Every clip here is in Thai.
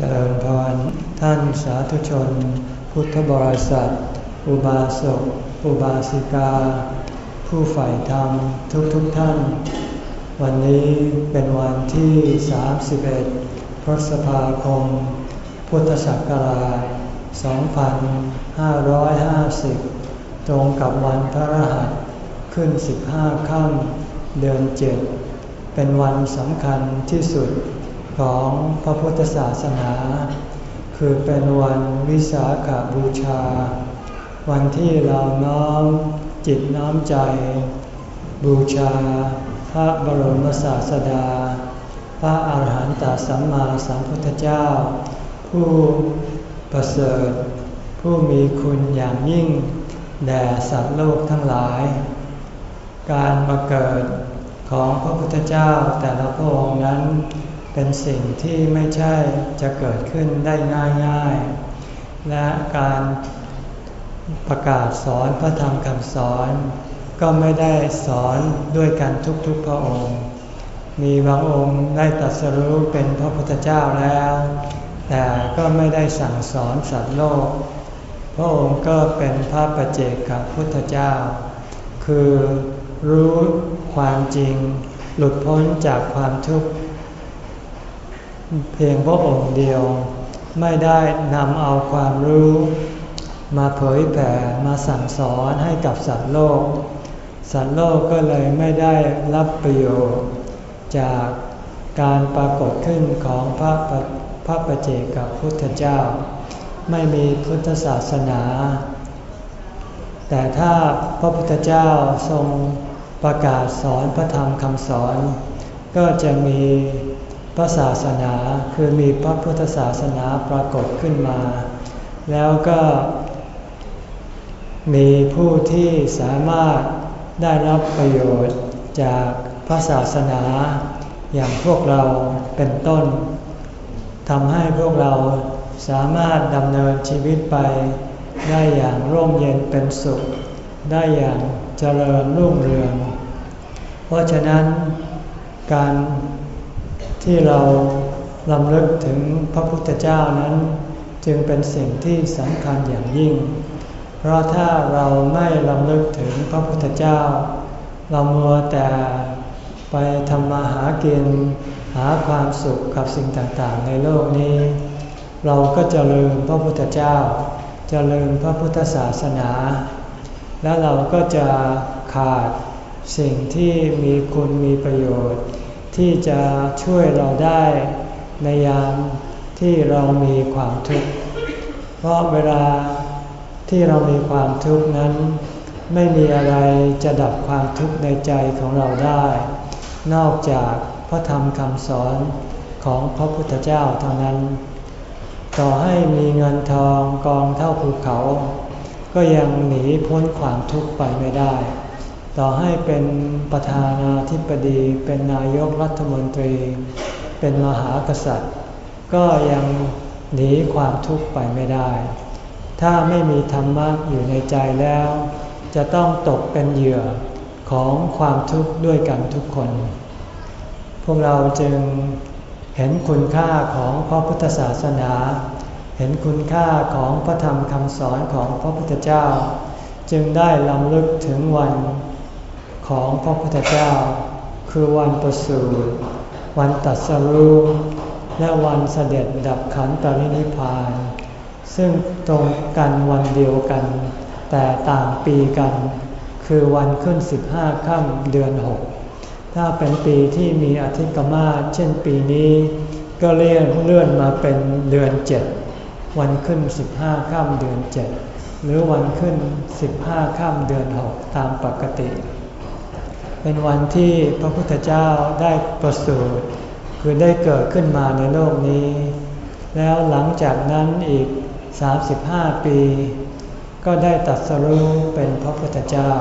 เจริญพรท่านสาธุชน พุทธบริษัท อุบาสก อุบาสิกา ผู้ใฝ่ธรรมทุกทุกท่าน วันนี้เป็นวันที่ 31 พฤษภาคม พุทธศักราช 2550 ตรงกับวันพระรหัสขึ้น 15 ค่ำเดือน 7 เป็นวันสำคัญที่สุด ของพระพุทธศาสนา คือเป็นวันวิสาขาบูชา วันที่เราน้อมจิตน้อมใจ บูชา พระบรมศาสดา พระอาหารหันตสัมมาสัมพุทธเจ้า ผู้ประเสริฐ ผู้มีคุณอย่างยิ่ง แด่สัตว์โลกทั้งหลาย การมาเกิดของพระพุทธเจ้าแต่ละพระองค์นั้น เป็นสิ่งที่ไม่ใช่จะเกิดขึ้นได้ง่ายๆ และการประกาศสอนพระธรรมคำสอน ก็ไม่ได้สอนด้วยกันทุกๆพระองค์ มีบางองค์ได้ตรัสรู้เป็นพระพุทธเจ้าแล้ว แต่ก็ไม่ได้สั่งสอนสัตว์โลก พระองค์ก็เป็นพระประเจกกับพุทธเจ้า คือรู้ความจริง หลุดพ้นจากความทุกข์ เพียงพระองค์เดียว ไม่ได้นำเอาความรู้ มาเผยแผ่มาสั่งสอนให้กับสัตว์โลก สัตว์โลกก็เลยไม่ได้รับประโยชน์ จากการปรากฏขึ้นของพระพระประเจกับพุทธเจ้า ไม่มีพุทธศาสนา แต่ถ้าพระพุทธเจ้าทรงประกาศสอนพระธรรมคำสอน ก็จะมี พระศาสนาคือมีพระพุทธศาสนาปรากฏขึ้นมา แล้วก็มีผู้ที่สามารถได้รับประโยชน์จากพระศาสนาอย่างพวกเราเป็นต้นทำให้พวกเราสามารถดำเนินชีวิตไป ได้อย่างร่มเย็นเป็นสุข ได้อย่างเจริญรุ่งเรือง เพราะฉะนั้นการ ที่เราลำลึกถึงพระพุทธเจ้านั้น จึงเป็นสิ่งที่สำคัญอย่างยิ่ง เพราะถ้าเราไม่ลำลึกถึงพระพุทธเจ้า เรามัวแต่ไปทำมาหากินหาความสุขกับสิ่งต่างๆ ในโลกนี้ เราก็จะลืมพระพุทธเจ้า จะลืมพระพุทธศาสนา และเราก็จะขาดสิ่งที่มีคุณมีประโยชน์ ที่จะช่วยเราได้ในยามที่เรามีความทุกข์ เพราะเวลาที่เรามีความทุกข์นั้น ไม่มีอะไรจะดับความทุกข์ในใจของเราได้ นอกจากพระธรรมคำสอนของพระพุทธเจ้าเท่านั้น ต่อให้มีเงินทองกองเท่าภูเขา ก็ยังหนีพ้นความทุกข์ไปไม่ได้ ต่อให้เป็นประธานาธิบดี เป็นนายกรัฐมนตรี เป็นมหากษัตริย์ ก็ยังหนีความทุกข์ไปไม่ได้ ถ้าไม่มีธรรมะอยู่ในใจแล้ว จะต้องตกเป็นเหยื่อของความทุกข์ด้วยกันทุกคน พวกเราจึงเห็นคุณค่าของพระพุทธศาสนา เห็นคุณค่าของพระธรรมคำสอนของพระพุทธเจ้า จึงได้ลำลึกถึงวัน ของพระพุทธเจ้า คือวันประสูติวันตัดสรุและวันเสด็จดับขันตรินิพาน ซึ่งตรงกันวันเดียวกัน แต่ต่างปีกัน คือวันขึ้น 15ค่ำเดือน 6 ถ้าเป็นปีที่มีอธิกมาเช่นปีนี้ ก็เลื่อนเลื่อนมาเป็นเดือน 7 วันขึ้น 15ค่ำเดือน 7 หรือวันขึ้น 15ค่ำเดือน 6 ตามปกติ เป็นวันที่พระพุทธเจ้าได้ประสูติคือได้เกิดขึ้นมาในโลกนี้ แล้วหลังจากนั้นอีก 35 ปี ก็ได้ตัดสรู้เป็นพระพุทธเจ้า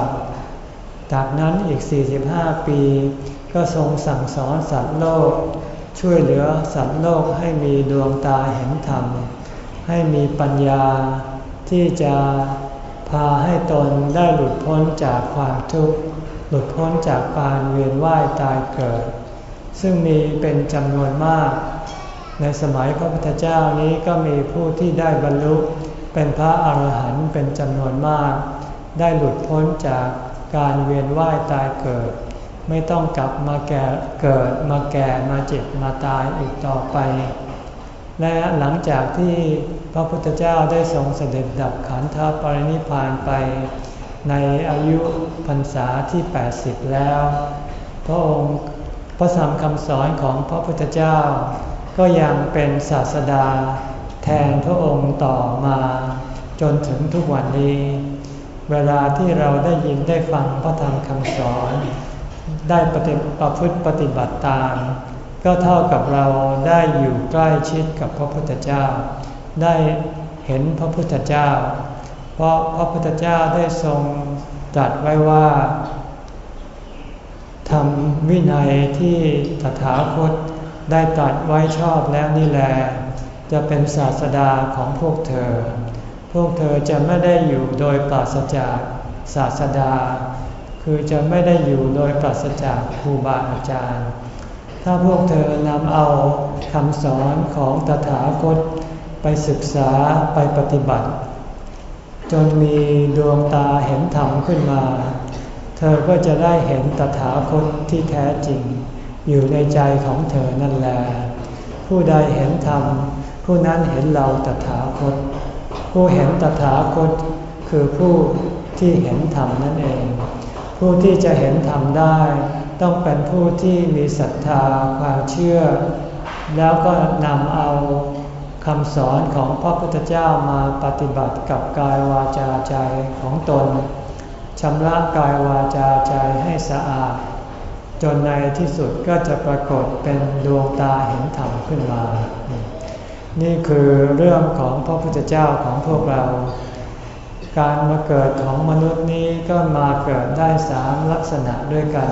จากนั้นอีก 45 ปี ก็ทรงสั่งสอนสัตว์โลก ช่วยเหลือสัตว์โลกให้มีดวงตาเห็นธรรม ให้มีปัญญาที่จะพาให้ตนได้หลุดพ้นจากความทุกข์ หลุดพ้นจากการเวียนว่ายตายเกิด ซึ่งมีเป็นจำนวนมาก ในสมัยพระพุทธเจ้านี้ก็มีผู้ที่ได้บรรลุเป็นพระอาหารหันต์เป็นจำนวนมาก ได้หลุดพ้นจากการเวียนว่ายตายเกิด ไม่ต้องกลับมาแก่เกิดมาแก่มาเจ็บมาตายอีกต่อไป และหลังจากที่พระพุทธเจ้าได้ทรงเสด็จดับขันธปรินิพานไป ในอายุพรรษาที่ 80 แล้ว พระองค์พระธรรมคำสอนของพระพุทธเจ้า ก็ยังเป็นศาสดาแทนพระองค์ต่อมาจนถึงทุกวันนี้ เวลาที่เราได้ยินได้ฟังพระธรรมคำสอน ได้ปฏิประพฤติปฏิบัติตาม ก็เท่ากับเราได้อยู่ใกล้ชิดกับพระพุทธเจ้า ได้เห็นพระพุทธเจ้า เพราะพระพุทธเจ้าได้ทรงตรัสไว้ว่าทำวินัยที่ตถาคตได้ตรัสไว้ชอบแล้วนี่แหละจะเป็นศาสดาของพวกเธอ พวกเธอจะไม่ได้อยู่โดยปราศจากศาสดา คือจะไม่ได้อยู่โดยปราศจากครูบาอาจารย์ ถ้าพวกเธอนำเอาคำสอนของตถาคต ไปศึกษาไปปฏิบัติ จนมีดวงตาเห็นธรรมขึ้นมา เธอก็จะได้เห็นตถาคตที่แท้จริง อยู่ในใจของเธอนั่นแหละผู้ใดเห็นธรรม ผู้นั้นเห็นเราตถาคต ผู้เห็นตถาคต คือผู้ที่เห็นธรรมนั่นเอง ผู้ที่จะเห็นธรรมได้ ต้องเป็นผู้ที่มีศรัทธาความเชื่อ แล้วก็นำเอา คำสอนของพระพุทธเจ้ามาปฏิบัติกับกายวาจาใจของตนชำระกายวาจาใจให้สะอาด จนในที่สุดก็จะปรากฏเป็นดวงตาเห็นธรรมขึ้นมา นี่คือเรื่องของพระพุทธเจ้าของพวกเรา การมาเกิดของมนุษย์นี้ก็มาเกิดได้สามลักษณะด้วยกัน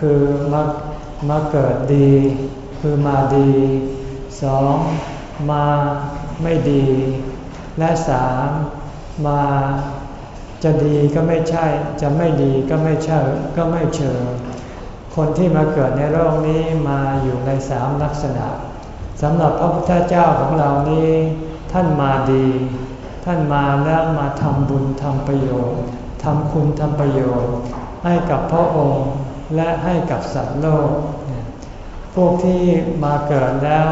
คือมามาเกิดดี คือมาดีสอง มาไม่ดี และสามมาจะดีก็ไม่ใช่ จะไม่ดีก็ไม่ใช่ก็ไม่เชิง คนที่มาเกิดในโลกนี้มาอยู่ในสามลักษณะสำหรับพระพุทธเจ้าของเรานี้ท่านมาดี ท่านมาแล้วมาทำบุญทำประโยชน์ทำคุณทำประโยชน์ ให้กับพระองค์และให้กับสัตว์โลก พวกที่มาเกิดแล้ว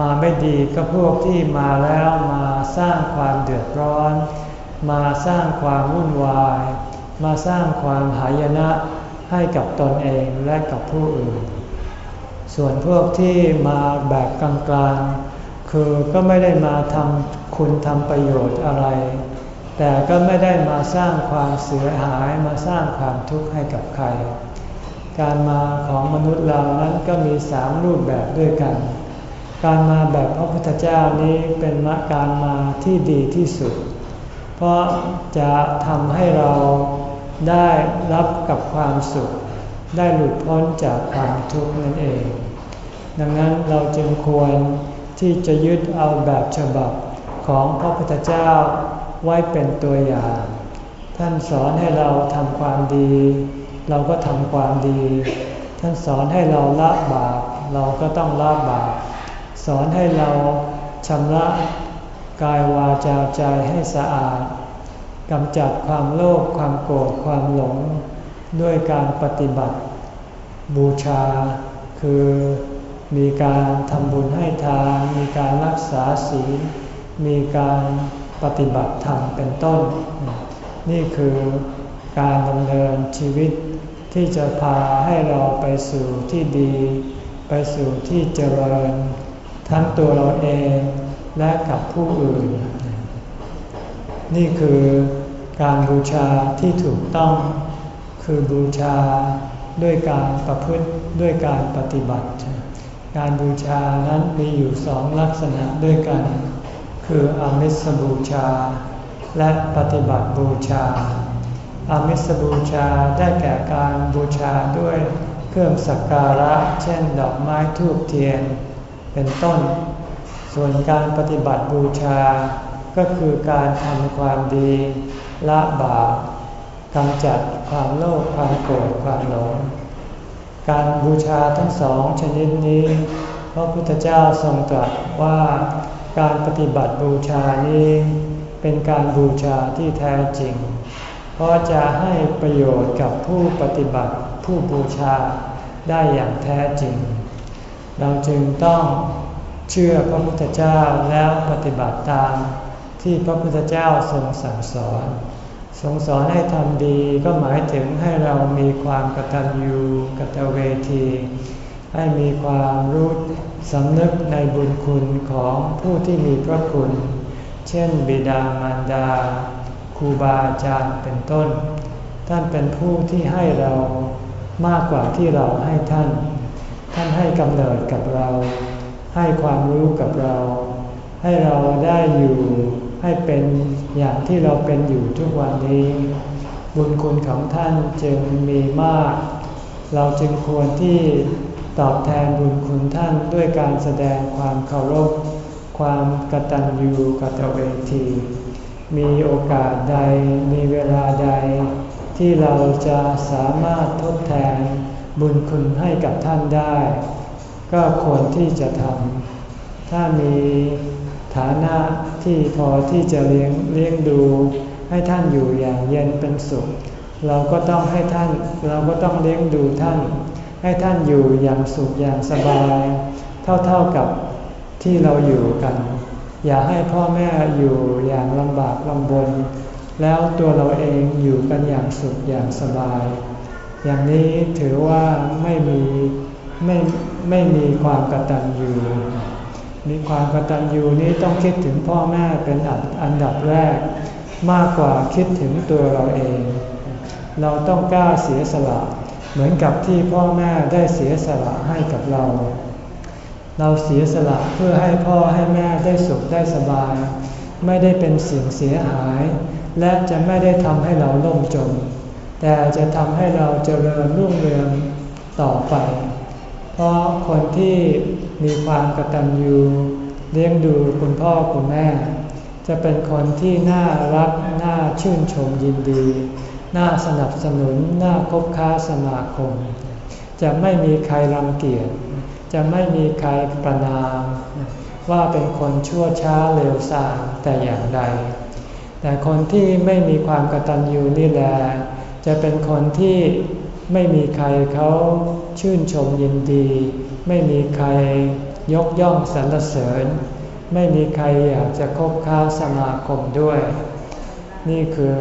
มาไม่ดีก็พวกที่มาแล้วมาสร้างความเดือดร้อน มาสร้างความวุ่นวาย มาสร้างความหายนะให้กับตนเองและกับผู้อื่น ส่วนพวกที่มาแบบกลางๆ คือก็ไม่ได้มาทำคุณทำประโยชน์อะไร แต่ก็ไม่ได้มาสร้างความเสียหายมาสร้างความทุกข์ให้กับใคร การมาของมนุษย์เรานั้นก็มีสามรูปแบบด้วยกัน การมาแบบพระพุทธเจ้านี้เป็นาการมาที่ดีที่สุด เพราะจะทำให้เราได้รับกับความสุข ได้หลุดพ้นจากความทุกข์นั่นเอง ดังนั้นเราจึงควรที่จะยึดเอาแบบฉบับของพระพุทธเจ้าไว้เป็นตัวอย่าง ท่านสอนให้เราทำความดี เราก็ทำความดี ท่านสอนให้เราละบาปเราก็ต้องละบาป สอนให้เราชำระกายวาจาใจให้สะอาดกำจัดความโลภความโกรธความหลง ด้วยการปฏิบัติ บูชา คือมีการทำบุญให้ทานมีการรักษาศีล มีการปฏิบัติธรรมเป็นต้น นี่คือการดำเนินชีวิตที่จะพาให้เราไปสู่ที่ดี ไปสู่ที่เจริญ ทั้งตัวเราเองและกับผู้อื่น นี่คือการบูชาที่ถูกต้อง คือบูชาด้วยการประพฤติด้วยการปฏิบัติ การบูชานั้นมีอยู่สองลักษณะด้วยกัน คืออามิสบูชา และปฏิบัติบูชา อามิสบูชาได้แก่การบูชาด้วยเครื่องสักการะ เช่นดอกไม้ทูบเทียน เป็นต้น ส่วนการปฏิบัติบูชา ก็คือการทำความดีละบาปกำจัดความโลภความโกรธความหลง การบูชาทั้งสองชนิดนี้ พระพุทธเจ้าทรงตรัสว่าการปฏิบัติบูชานี้เป็นการบูชาที่แท้จริง เพราะจะให้ประโยชน์กับผู้ปฏิบัติผู้บูชาได้อย่างแท้จริง เราจึงต้องเชื่อพระพุทธเจ้าแล้วปฏิบัติตามที่พระพุทธเจ้าทรงสั่งสอน ทรงสอนให้ทำดีก็หมายถึงให้เรามีความกตัญญูกตเวที ให้มีความรู้สำนึกในบุญคุณของผู้ที่มีพระคุณ เช่น บิดามารดาครูบาอาจารย์เป็นต้น ท่านเป็นผู้ที่ให้เรามากกว่าที่เราให้ท่าน ท่านให้กำเนิดกับเรา ให้ความรู้กับเรา ให้เราได้อยู่ให้เป็นอย่างที่เราเป็นอยู่ทุกวันนี้ บุญคุณของท่านจึงมีมาก เราจึงควรที่ตอบแทนบุญคุณท่านด้วยการแสดงความเคารพ ความกตัญญูกตเวที มีโอกาสใดมีเวลาใด ที่เราจะสามารถทดแทน บุญคุณให้กับท่านได้ ก็ควรที่จะทำถ้ามีฐานะที่พอที่จะเลี้ยงเลี้ยงดู ให้ท่านอยู่อย่างเย็นเป็นสุข เราก็ต้องให้ท่านเราก็ต้องเลี้ยงดูท่าน ให้ท่านอยู่อย่างสุขอย่างสบาย เท่าๆกับที่เราอยู่กัน อย่าให้พ่อแม่อยู่อย่างลำบากลำบน แล้วตัวเราเองอยู่กันอย่างสุขอย่างสบาย อย่างนี้ถือว่าไม่มีไม่ไม่มีความกตัญญูมีความกตัญญูนี้ต้องคิดถึงพ่อแม่เป็นอันดับแรก มากกว่าคิดถึงตัวเราเอง เราต้องกล้าเสียสละ เหมือนกับที่พ่อแม่ได้เสียสละให้กับเรา เราเสียสละเพื่อให้พ่อให้แม่ได้สุขได้สบาย ไม่ได้เป็นสิ่งเสียหาย และจะไม่ได้ทำให้เราล่มจม แต่จะทำให้เราเจริญรุ่งเรืองต่อไป เพราะคนที่มีความกตัญญูเลี้ยงดูคุณพ่อคุณแม่ จะเป็นคนที่น่ารักน่าชื่นชมยินดี น่าสนับสนุนน่าคบค้าสมาคม จะไม่มีใครรังเกียจจะไม่มีใครประนาม ว่าเป็นคนชั่วช้าเร็วสามแต่อย่างใด แต่คนที่ไม่มีความกตัญญูนี่แหละ จะเป็นคนที่ไม่มีใครเขาชื่นชมยินดี ไม่มีใครยกย่องสรรเสริญ ไม่มีใครอยากจะคบค้าสมาคมด้วย นี่คือ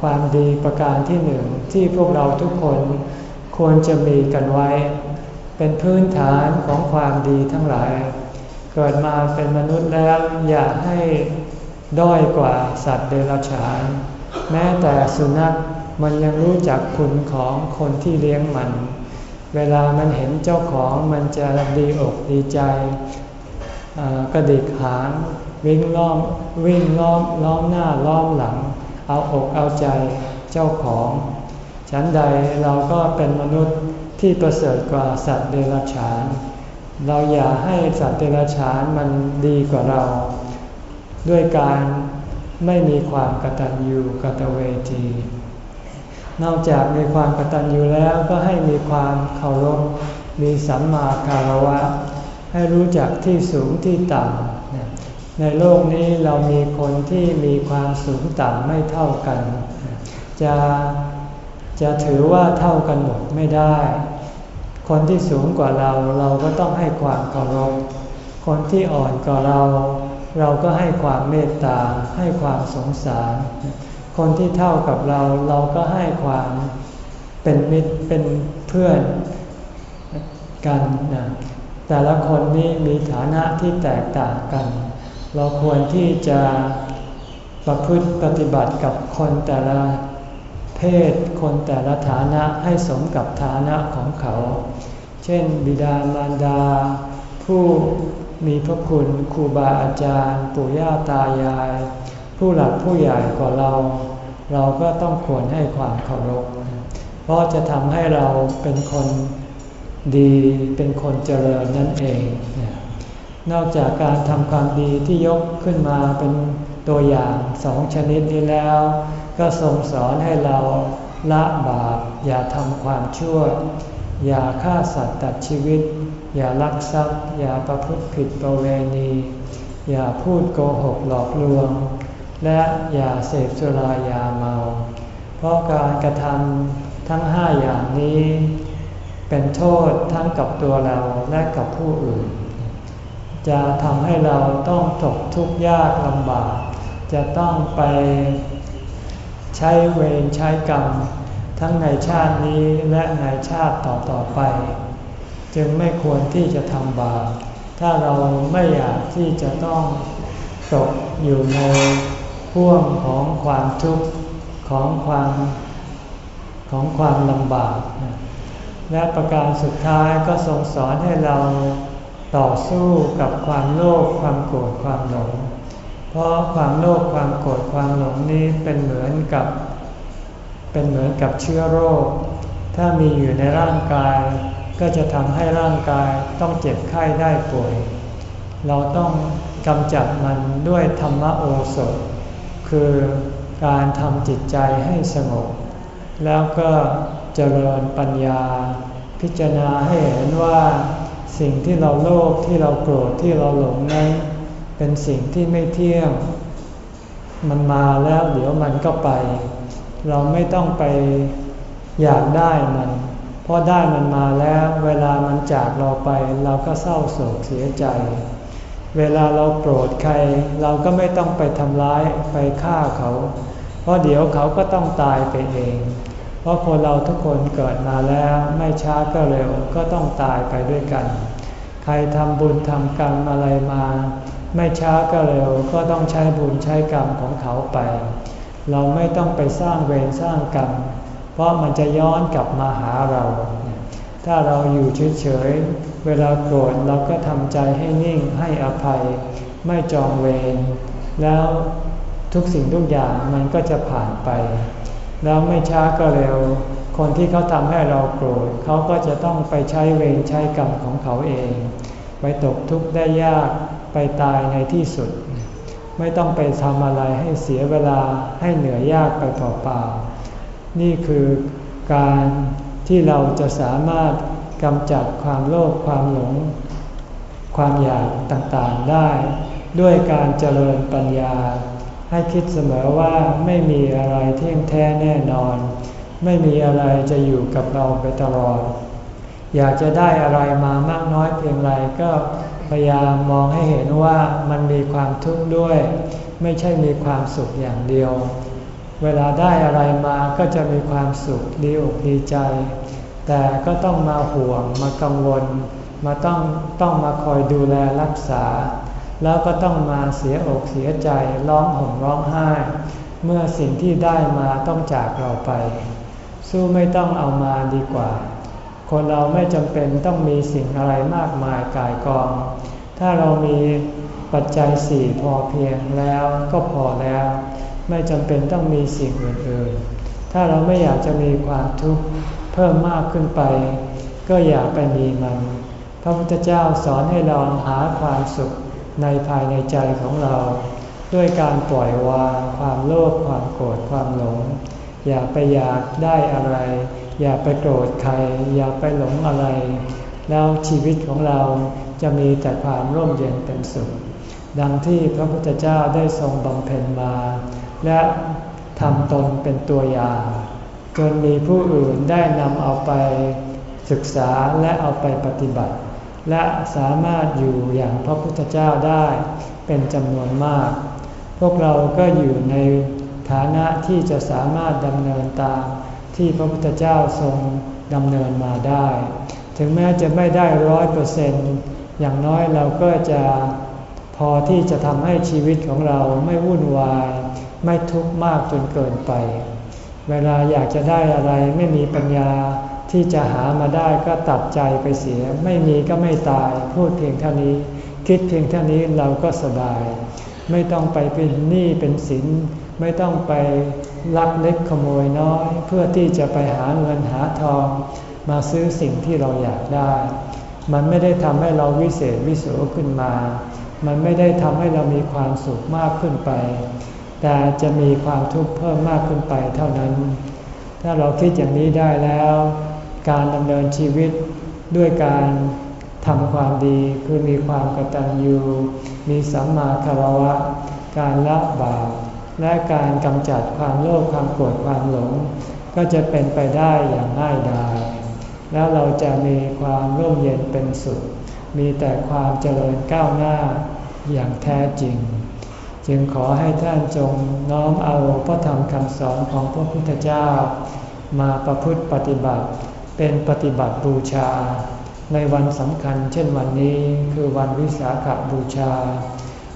ความดีประการที่หนึ่งที่พวกเราทุกคนควรจะมีกันไว้ เป็นพื้นฐานของความดีทั้งหลาย เกิดมาเป็นมนุษย์แล้วอย่าให้ด้อยกว่าสัตว์เดรัจฉาน แม้แต่สุนัข มันยังรู้จักคุณของคนที่เลี้ยงมัน เวลามันเห็นเจ้าของมันจะดีอกดีใจกระดิกหางวิ่งล้อมวิ่งล้อมล้อมหน้าล้อมหลัง เอาอกเอาใจเจ้าของ ฉันใดเราก็เป็นมนุษย์ที่ประเสริฐกว่าสัตว์เดรัจฉาน เราอย่าให้สัตว์เดรัจฉานมันดีกว่าเรา ด้วยการไม่มีความกตัญญูกตเวที นอกจากมีความกตัญญูแล้วก็ให้มีความเคารพ มีสัมมาคารวะ ให้รู้จักที่สูงที่ต่ำ ในโลกนี้เรามีคนที่มีความสูงต่ำไม่เท่ากัน จะจะถือว่าเท่ากันหมดไม่ได้ คนที่สูงกว่าเราเราก็ต้องให้ความเคารพ คนที่อ่อนกว่าเรา เราก็ให้ความเมตตา ให้ความสงสาร คนที่เท่ากับเราเราก็ให้ความเป็นมิตรเป็นเพื่อนกันนะแต่ละคนนี้มีฐานะที่แตกต่างกัน เราควรที่จะประพฤติปฏิบัติกับคนแต่ละเพศคนแต่ละฐานะให้สมกับฐานะของเขา เช่น บิดามารดา ผู้มีพระคุณครูบาอาจารย์ ปู่ย่าตายาย ผู้หลักผู้ใหญ่กว่าเรา เราก็ต้องควรให้ความเคารพ เพราะจะทำให้เราเป็นคนดีเป็นคนเจริญนั่นเอง นอกจากการทำความดีที่ยกขึ้นมาเป็นตัวอย่างสองชนิดนี้แล้ว ก็ทรงสอนให้เราละบาป อย่าทำความชั่ว อย่าฆ่าสัตว์ตัดชีวิต อย่าลักทรัพย์ อย่าประพฤติผิดประเวณี อย่าพูดโกหกหลอกลวง และอย่าเสพสุรายาเมา เพราะการกระทำทั้งห้าอย่างนี้ เป็นโทษทั้งกับตัวเราและกับผู้อื่น จะทำให้เราต้องตกทุกข์ยากลำบาก จะต้องไปใช้เวรใช้กรรม ทั้งในชาตินี้และในชาติต่อๆไป จึงไม่ควรที่จะทำบาปถ้าเราไม่อยากที่จะต้องตกอยู่ใน พ่วงของความทุกข์ของความของความลำบาก และประการสุดท้ายก็ทรงสอนให้เราต่อสู้กับความโลภความโกรธความหลง เพราะความโลภความโกรธความหลงนี้เป็นเหมือนกับ เป็นเหมือนกับเชื้อโรค ถ้ามีอยู่ในร่างกาย ก็จะทำให้ร่างกายต้องเจ็บไข้ได้ป่วย เราต้องกำจัดมันด้วยธรรมโอสถ คือการทำจิตใจให้สงบ แล้วก็เจริญปัญญา พิจารณาให้เห็นว่าสิ่งที่เราโลภที่เราโกรธที่เราหลงนั้น เป็นสิ่งที่ไม่เที่ยง มันมาแล้วเดี๋ยวมันก็ไป เราไม่ต้องไปอยากได้มัน เพราะได้มันมาแล้วเวลามันจากเราไปเราก็เศร้าโศกเสียใจ เวลาเราโกรธใคร เราก็ไม่ต้องไปทำร้ายไปฆ่าเขา เพราะเดี๋ยวเขาก็ต้องตายไปเอง เพราะคนเราทุกคนเกิดมาแล้วไม่ช้าก็เร็วก็ต้องตายไปด้วยกัน ใครทำบุญทำกรรมอะไรมา ไม่ช้าก็เร็วก็ต้องใช้บุญใช้กรรมของเขาไป เราไม่ต้องไปสร้างเวรสร้างกรรม เพราะมันจะย้อนกลับมาหาเรา ถ้าเราอยู่เฉยๆ เวลาโกรธเราก็ทำใจให้นิ่งให้อภัย ไม่จองเวร แล้วทุกสิ่งทุกอย่างมันก็จะผ่านไป แล้วไม่ช้าก็เร็ว คนที่เขาทำให้เราโกรธเขาก็จะต้องไปใช้เวรใช้กรรมของเขาเอง ไปตกทุกข์ได้ยากไปตายในที่สุด ไม่ต้องไปทำอะไรให้เสียเวลาให้เหนื่อยยากไปเปล่าๆนี่คือการ ที่เราจะสามารถกำจัดความโลภความหลง ความอยากต่างๆได้ ด้วยการเจริญปัญญา ให้คิดเสมอว่าไม่มีอะไรเที่ยงแท้แน่นอน ไม่มีอะไรจะอยู่กับเราไปตลอด อยากจะได้อะไรมามากน้อยเพียงไรก็พยายามมองให้เห็นว่ามันมีความทุกข์ด้วย ไม่ใช่มีความสุขอย่างเดียว เวลาได้อะไรมาก็จะมีความสุขดีอกดีใจ แต่ก็ต้องมาห่วงมากังวล มาต้องต้องมาคอยดูแลรักษา แล้วก็ต้องมาเสียอกเสียใจร้องห่มร้องไห้ เมื่อสิ่งที่ได้มาต้องจากเราไป สู้ไม่ต้องเอามาดีกว่า คนเราไม่จำเป็นต้องมีสิ่งอะไรมากมายกายกอง ถ้าเรามีปัจจัยสี่พอเพียงแล้วก็พอแล้ว ไม่จำเป็นต้องมีสิ่งอื่นๆ ถ้าเราไม่อยากจะมีความทุกข์เพิ่มมากขึ้นไป ก็อย่าไปมีมัน พระพุทธเจ้าสอนให้เราหาความสุขในภายในใจของเรา ด้วยการปล่อยวางความโลภความโกรธความหลง อย่าไปอยากได้อะไร อย่าไปโกรธใคร อย่าไปหลงอะไร แล้วชีวิตของเราจะมีแต่ความร่มเย็นเป็นสุขดังที่พระพุทธเจ้าได้ทรงบำเพ็ญมา และทำตนเป็นตัวอย่างจนมีผู้อื่นได้นำเอาไปศึกษาและเอาไปปฏิบัติ และสามารถอยู่อย่างพระพุทธเจ้าได้เป็นจำนวนมาก พวกเราก็อยู่ในฐานะที่จะสามารถดำเนินตามที่พระพุทธเจ้าทรงดำเนินมาได้ ถึงแม้จะไม่ได้ร้อยเปอร์เซนต์อย่างน้อยเราก็จะพอที่จะทำให้ชีวิตของเราไม่วุ่นวาย ไม่ทุกข์มากจนเกินไป เวลาอยากจะได้อะไรไม่มีปัญญาที่จะหามาได้ก็ตัดใจไปเสีย ไม่มีก็ไม่ตายพูดเพียงเท่านี้ คิดเพียงเท่านี้เราก็สบาย ไม่ต้องไปเป็นหนี้เป็นสิน ไม่ต้องไปลักเล็กขโมยน้อย เพื่อที่จะไปหาเงินหาทอง มาซื้อสิ่งที่เราอยากได้ มันไม่ได้ทำให้เราวิเศษวิโสขึ้นมา มันไม่ได้ทำให้เรามีความสุขมากขึ้นไป แต่จะมีความทุกข์เพิ่มมากขึ้นไปเท่านั้น ถ้าเราคิดอย่างนี้ได้แล้ว การดำเนินชีวิตด้วยการทำความดีคือมีความกตัญญูมีสัมมาคารวะ การละบาปและการกำจัดความโลภความโกรธความหลง ก็จะเป็นไปได้อย่างง่ายดายแล้วเราจะมีความร่มเย็นเป็นสุข มีแต่ความเจริญก้าวหน้าอย่างแท้จริง จึงขอให้ท่านจงน้อมเอาพระธรรมคำสอนของพระพุทธเจ้า มาประพฤติปฏิบัติเป็นปฏิบัติบูชา ในวันสำคัญเช่นวันนี้คือวันวิสาขบูชา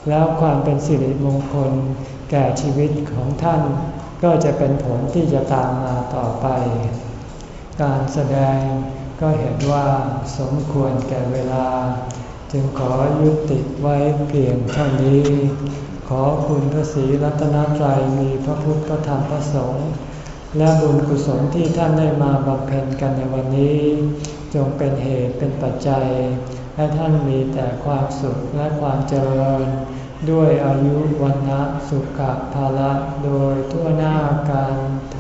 แล้วความเป็นสิริมงคลแก่ชีวิตของท่าน ก็จะเป็นผลที่จะตามมาต่อไป การแสดงก็เห็นว่าสมควรแก่เวลา จึงขอยุติไว้เพียงเท่านี้ ขอคุณพระศรีรัตนตรัยมีพระพุทธพระธรรมพระสงฆ์และบุญกุศลที่ท่านได้มาบำเพ็ญกันในวันนี้ จงเป็นเหตุเป็นปัจจัย ให้ท่านมีแต่ความสุขและความเจริญ ด้วยอายุวันนะสุขภาละโดยทั่วหน้ากันเธ